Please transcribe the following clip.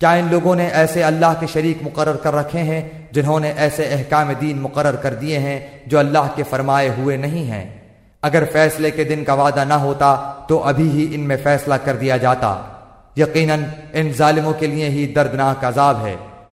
کیا ان لوگوں نے ایسے اللہ کے شریک مقرر کر رکھے ہیں جنہوں نے ایسے احکام دین مقرر کر دیے ہیں جو اللہ کے فرمائے ہوئے نہیں ہیں؟ اگر فیصلے کے دن کا وعدہ نہ ہوتا تو ابھی ہی ان میں فیصلہ کر دیا جاتا۔ یقیناً ان ظالموں کے لیے ہی دردناک عذاب ہے۔